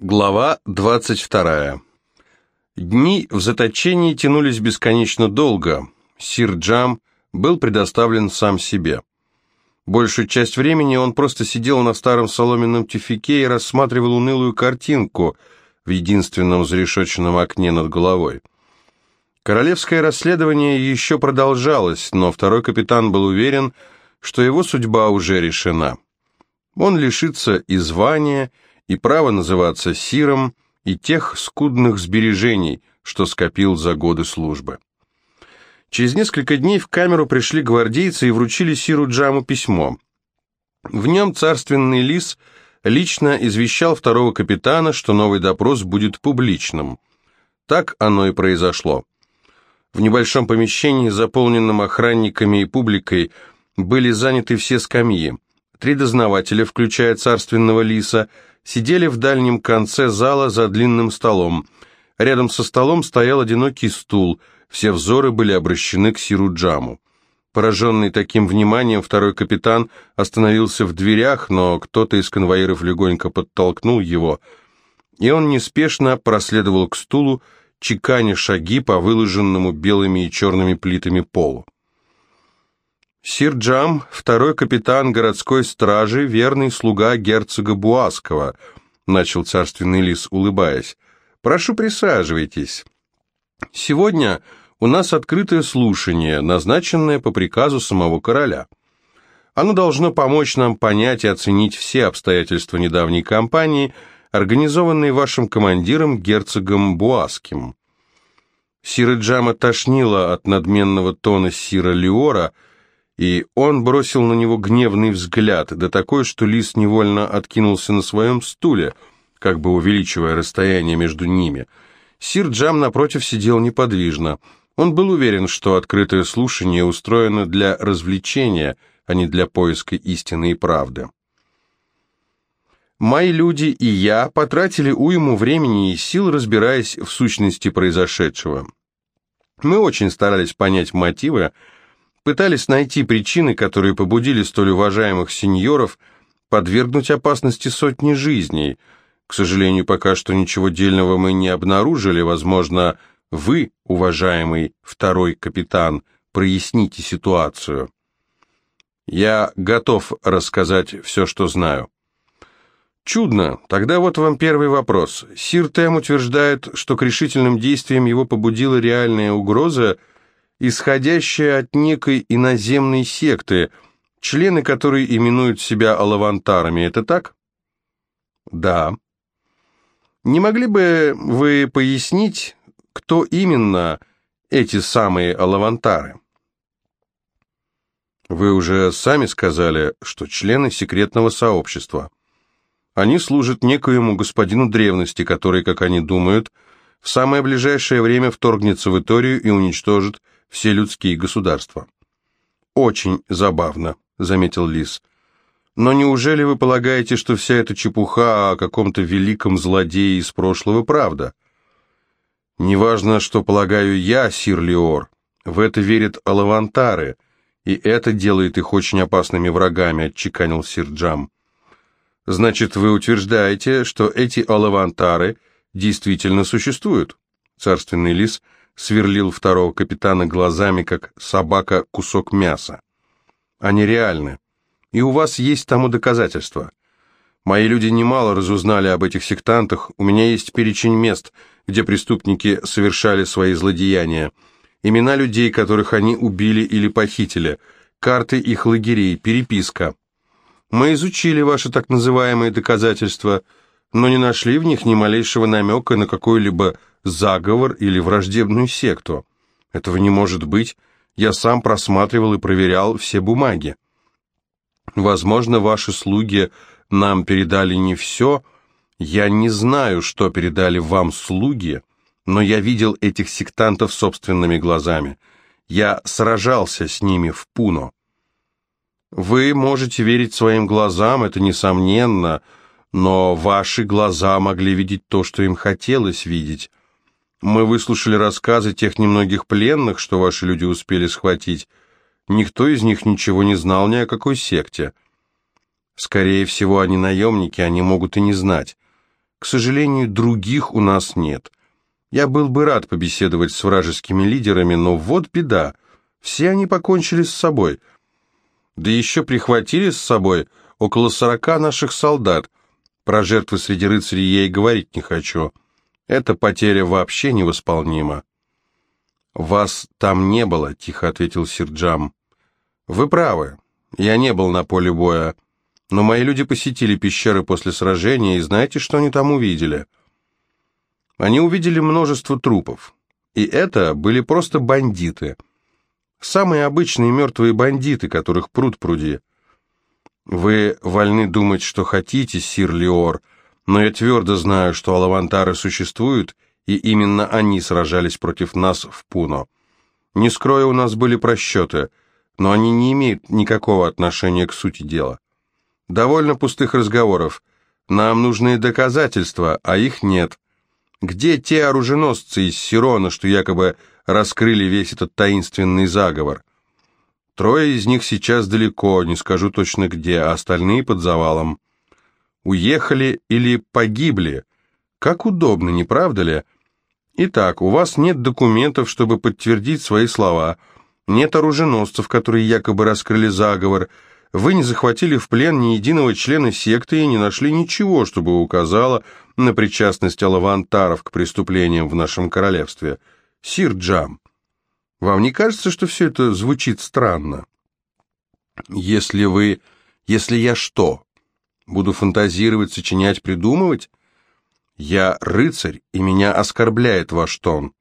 Глава 22. Дни в заточении тянулись бесконечно долго. Сир Джам был предоставлен сам себе. Большую часть времени он просто сидел на старом соломенном тюфике и рассматривал унылую картинку в единственном зарешоченном окне над головой. Королевское расследование еще продолжалось, но второй капитан был уверен, что его судьба уже решена. Он лишится и звания, и право называться сиром, и тех скудных сбережений, что скопил за годы службы. Через несколько дней в камеру пришли гвардейцы и вручили Сиру Джаму письмо. В нем царственный лис лично извещал второго капитана, что новый допрос будет публичным. Так оно и произошло. В небольшом помещении, заполненном охранниками и публикой, были заняты все скамьи. Три дознавателя, включая царственного лиса, сидели в дальнем конце зала за длинным столом. Рядом со столом стоял одинокий стул, все взоры были обращены к Сиру Джаму. Пораженный таким вниманием, второй капитан остановился в дверях, но кто-то из конвоиров легонько подтолкнул его, и он неспешно проследовал к стулу, чеканя шаги по выложенному белыми и черными плитами полу. Сир Джам, второй капитан городской стражи, верный слуга герцога Буаскова, начал царственный лис, улыбаясь. Прошу, присаживайтесь. Сегодня у нас открытое слушание, назначенное по приказу самого короля. Оно должно помочь нам понять и оценить все обстоятельства недавней кампании, организованной вашим командиром герцогом Буаским. Сира Джама тошнило от надменного тона Сира Леора, и он бросил на него гневный взгляд, да такой, что лис невольно откинулся на своем стуле, как бы увеличивая расстояние между ними. Сир Джам, напротив, сидел неподвижно. Он был уверен, что открытое слушание устроено для развлечения, а не для поиска истины и правды. Мои люди и я потратили уйму времени и сил, разбираясь в сущности произошедшего. Мы очень старались понять мотивы, пытались найти причины, которые побудили столь уважаемых сеньоров подвергнуть опасности сотни жизней. К сожалению, пока что ничего дельного мы не обнаружили. Возможно, вы, уважаемый второй капитан, проясните ситуацию. Я готов рассказать все, что знаю. Чудно. Тогда вот вам первый вопрос. Сир Тем утверждает, что к решительным действиям его побудила реальная угроза, исходящая от некой иноземной секты, члены которой именуют себя алавантарами. Это так? Да. Не могли бы вы пояснить, кто именно эти самые алавантары? Вы уже сами сказали, что члены секретного сообщества. Они служат некоему господину древности, который, как они думают, в самое ближайшее время вторгнется в Иторию и уничтожит все людские государства. «Очень забавно», — заметил Лис. «Но неужели вы полагаете, что вся эта чепуха о каком-то великом злодее из прошлого правда?» «Неважно, что полагаю я, сир Леор. В это верят алавантары, и это делает их очень опасными врагами», — отчеканил сир Джам. «Значит, вы утверждаете, что эти алавантары действительно существуют?» Царственный лис — сверлил второго капитана глазами, как собака кусок мяса. Они реальны. И у вас есть тому доказательства. Мои люди немало разузнали об этих сектантах, у меня есть перечень мест, где преступники совершали свои злодеяния, имена людей, которых они убили или похитили, карты их лагерей, переписка. Мы изучили ваши так называемые доказательства, но не нашли в них ни малейшего намека на какой-либо заговор или враждебную секту. Этого не может быть. Я сам просматривал и проверял все бумаги. Возможно, ваши слуги нам передали не все. Я не знаю, что передали вам слуги, но я видел этих сектантов собственными глазами. Я сражался с ними в Пуно. Вы можете верить своим глазам, это несомненно, но ваши глаза могли видеть то, что им хотелось видеть. Мы выслушали рассказы тех немногих пленных, что ваши люди успели схватить. Никто из них ничего не знал ни о какой секте. Скорее всего, они наемники, они могут и не знать. К сожалению, других у нас нет. Я был бы рад побеседовать с вражескими лидерами, но вот беда. Все они покончили с собой. Да еще прихватили с собой около сорока наших солдат. Про жертвы среди рыцарей я и говорить не хочу. Эта потеря вообще невосполнима. «Вас там не было», — тихо ответил Сирджам. «Вы правы. Я не был на поле боя. Но мои люди посетили пещеры после сражения, и знаете, что они там увидели?» Они увидели множество трупов. И это были просто бандиты. Самые обычные мертвые бандиты, которых пруд пруди. Вы вольны думать, что хотите, сир Леор, но я твердо знаю, что алавантары существуют, и именно они сражались против нас в Пуно. Не скрою, у нас были просчеты, но они не имеют никакого отношения к сути дела. Довольно пустых разговоров. Нам нужны доказательства, а их нет. Где те оруженосцы из Сирона, что якобы раскрыли весь этот таинственный заговор? Трое из них сейчас далеко, не скажу точно где, а остальные под завалом. Уехали или погибли? Как удобно, не правда ли? Итак, у вас нет документов, чтобы подтвердить свои слова. Нет оруженосцев, которые якобы раскрыли заговор. Вы не захватили в плен ни единого члена секты и не нашли ничего, чтобы указало на причастность алавантаров к преступлениям в нашем королевстве. Сир Джам, вам не кажется, что все это звучит странно? Если вы... Если я что? Буду фантазировать, сочинять, придумывать? Я рыцарь, и меня оскорбляет ваш тон.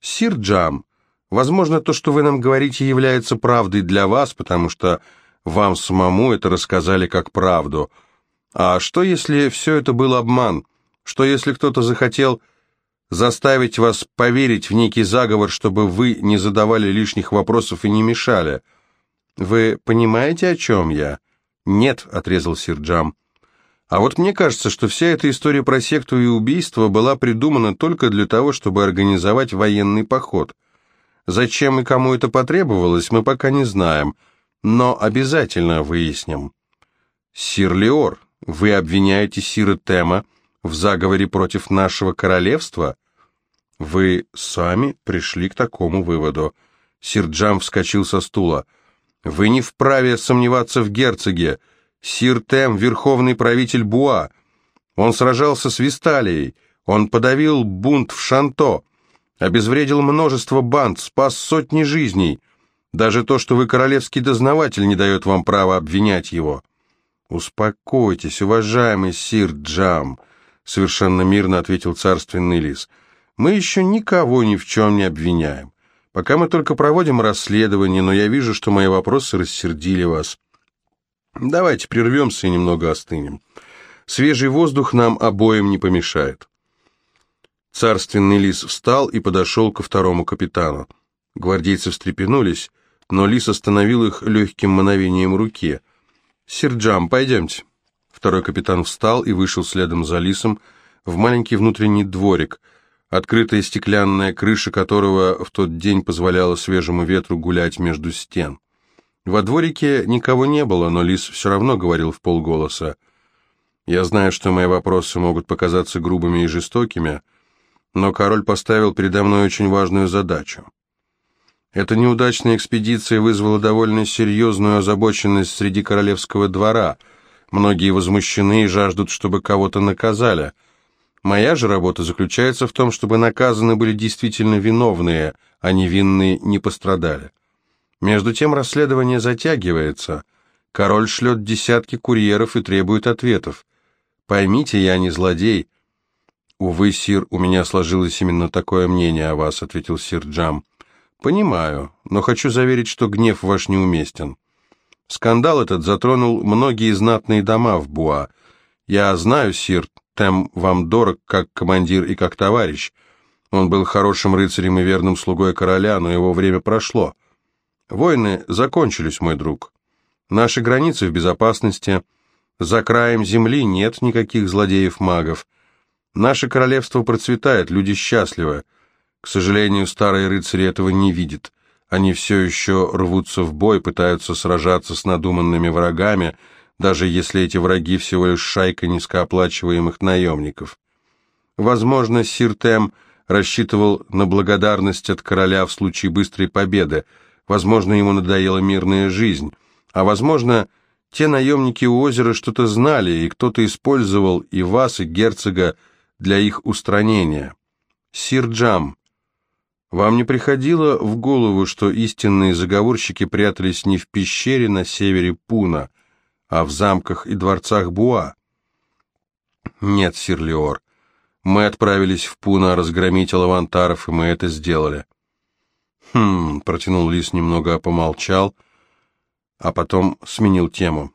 Сир Джам, возможно, то, что вы нам говорите, является правдой для вас, потому что вам самому это рассказали как правду. А что, если все это был обман? Что если кто-то захотел заставить вас поверить в некий заговор, чтобы вы не задавали лишних вопросов и не мешали? Вы понимаете, о чем я? Нет, отрезал Сирджам. А вот мне кажется, что вся эта история про секту и убийство была придумана только для того, чтобы организовать военный поход. Зачем и кому это потребовалось, мы пока не знаем, но обязательно выясним. Сир Леор, вы обвиняете Сира Тема в заговоре против нашего королевства? Вы сами пришли к такому выводу. Сирджам вскочил со стула. Вы не вправе сомневаться в герцоге. Сир Тем — верховный правитель Буа. Он сражался с Висталией. Он подавил бунт в Шанто. Обезвредил множество банд, спас сотни жизней. Даже то, что вы королевский дознаватель, не дает вам права обвинять его. Успокойтесь, уважаемый сир Джам совершенно мирно ответил царственный лис. Мы еще никого ни в чем не обвиняем. Пока мы только проводим расследование, но я вижу, что мои вопросы рассердили вас. Давайте прервемся и немного остынем. Свежий воздух нам обоим не помешает. Царственный лис встал и подошел ко второму капитану. Гвардейцы встрепенулись, но лис остановил их легким мановением руки. «Сирджам, пойдемте». Второй капитан встал и вышел следом за Лисом в маленький внутренний дворик, открытая стеклянная крыша которого в тот день позволяла свежему ветру гулять между стен. Во дворике никого не было, но Лис все равно говорил в полголоса. «Я знаю, что мои вопросы могут показаться грубыми и жестокими, но король поставил передо мной очень важную задачу. Эта неудачная экспедиция вызвала довольно серьезную озабоченность среди королевского двора — Многие возмущены и жаждут, чтобы кого-то наказали. Моя же работа заключается в том, чтобы наказаны были действительно виновные, а невинные не пострадали. Между тем расследование затягивается. Король шлет десятки курьеров и требует ответов. Поймите, я не злодей. Увы, сир, у меня сложилось именно такое мнение о вас, ответил сир Джам. Понимаю, но хочу заверить, что гнев ваш неуместен. Скандал этот затронул многие знатные дома в Буа. Я знаю, сир, Тем вам дорог как командир и как товарищ. Он был хорошим рыцарем и верным слугой короля, но его время прошло. Войны закончились, мой друг. Наши границы в безопасности. За краем земли нет никаких злодеев-магов. Наше королевство процветает, люди счастливы. К сожалению, старые рыцари этого не видят. Они все еще рвутся в бой, пытаются сражаться с надуманными врагами, даже если эти враги всего лишь шайка низкооплачиваемых наемников. Возможно, сир Тем рассчитывал на благодарность от короля в случае быстрой победы, возможно, ему надоела мирная жизнь, а возможно, те наемники у озера что-то знали, и кто-то использовал и вас, и герцога для их устранения. Сир Джам, вам не приходило в голову, что истинные заговорщики прятались не в пещере на севере Пуна, а в замках и дворцах Буа? Нет, сир Леор, мы отправились в Пуна разгромить лавантаров, и мы это сделали. Хм, протянул Лис немного, помолчал, а потом сменил тему.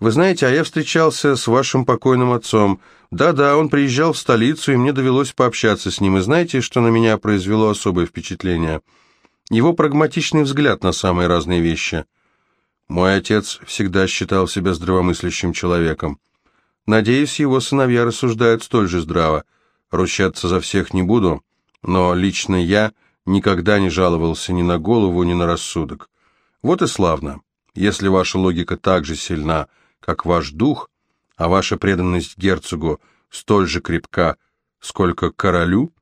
Вы знаете, а я встречался с вашим покойным отцом. Да-да, он приезжал в столицу, и мне довелось пообщаться с ним. И знаете, что на меня произвело особое впечатление? Его прагматичный взгляд на самые разные вещи. Мой отец всегда считал себя здравомыслящим человеком. Надеюсь, его сыновья рассуждают столь же здраво. Ручаться за всех не буду, но лично я никогда не жаловался ни на голову, ни на рассудок. Вот и славно. Если ваша логика так же сильна, как ваш дух, а ваша преданность герцогу столь же крепка, сколько королю,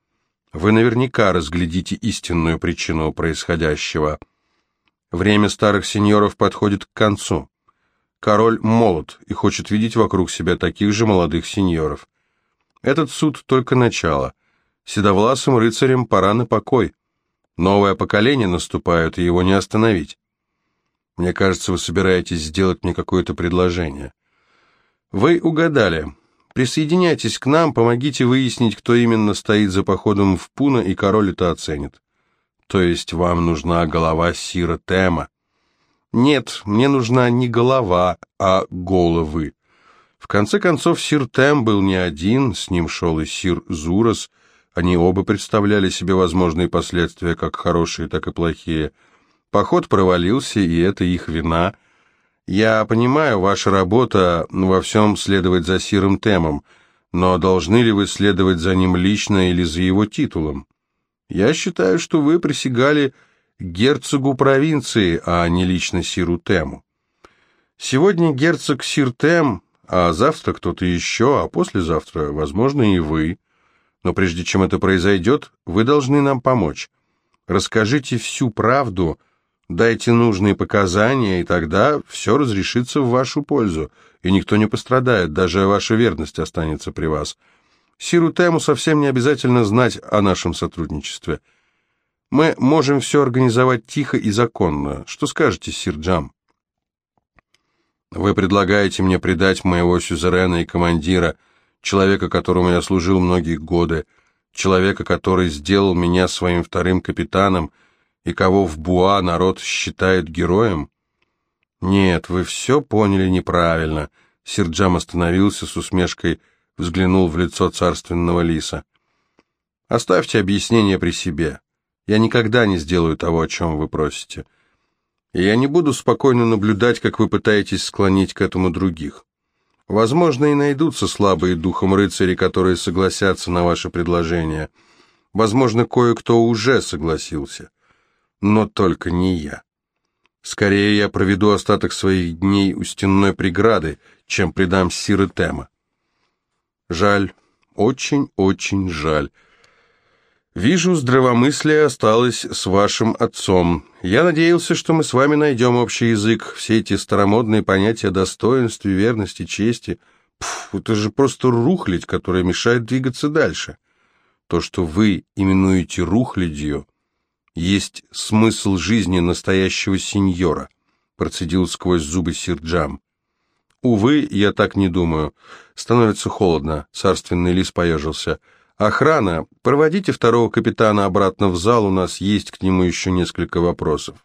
вы наверняка разглядите истинную причину происходящего. Время старых сеньоров подходит к концу. Король молод и хочет видеть вокруг себя таких же молодых сеньоров. Этот суд только начало. Седовласым рыцарям пора на покой. Новое поколение наступает, и его не остановить. Мне кажется, вы собираетесь сделать мне какое-то предложение. Вы угадали. Присоединяйтесь к нам, помогите выяснить, кто именно стоит за походом в Пуна, и король это оценит. То есть вам нужна голова Сира Тема? Нет, мне нужна не голова, а головы. В конце концов, Сир Тем был не один, с ним шел и Сир Зурас. Они оба представляли себе возможные последствия, как хорошие, так и плохие. Поход провалился, и это их вина. Я понимаю, ваша работа во всем следовать за Сиром Темом, но должны ли вы следовать за ним лично или за его титулом? Я считаю, что вы присягали герцогу провинции, а не лично Сиру Тему. Сегодня герцог Сир Тем, а завтра кто-то еще, а послезавтра, возможно, и вы. Но прежде чем это произойдет, вы должны нам помочь. Расскажите всю правду – Дайте нужные показания, и тогда все разрешится в вашу пользу, и никто не пострадает, даже ваша верность останется при вас. Сиру Тему совсем не обязательно знать о нашем сотрудничестве. Мы можем все организовать тихо и законно. Что скажете, сир Джам? Вы предлагаете мне предать моего сюзерена и командира, человека, которому я служил многие годы, человека, который сделал меня своим вторым капитаном, и кого в Буа народ считает героем? Нет, вы все поняли неправильно. Сирджам остановился с усмешкой, взглянул в лицо царственного лиса. Оставьте объяснение при себе. Я никогда не сделаю того, о чем вы просите. И я не буду спокойно наблюдать, как вы пытаетесь склонить к этому других. Возможно, и найдутся слабые духом рыцари, которые согласятся на ваше предложение. Возможно, кое-кто уже согласился но только не я. Скорее я проведу остаток своих дней у стенной преграды, чем предам Сиры Тема. Жаль, очень-очень жаль. Вижу, здравомыслие осталось с вашим отцом. Я надеялся, что мы с вами найдем общий язык. Все эти старомодные понятия достоинстве, верности, чести. Пф, это же просто рухлядь, которая мешает двигаться дальше. То, что вы именуете рухлядью, есть смысл жизни настоящего сеньора», — процедил сквозь зубы Сирджам. «Увы, я так не думаю. Становится холодно», — царственный лис поежился. «Охрана, проводите второго капитана обратно в зал, у нас есть к нему еще несколько вопросов».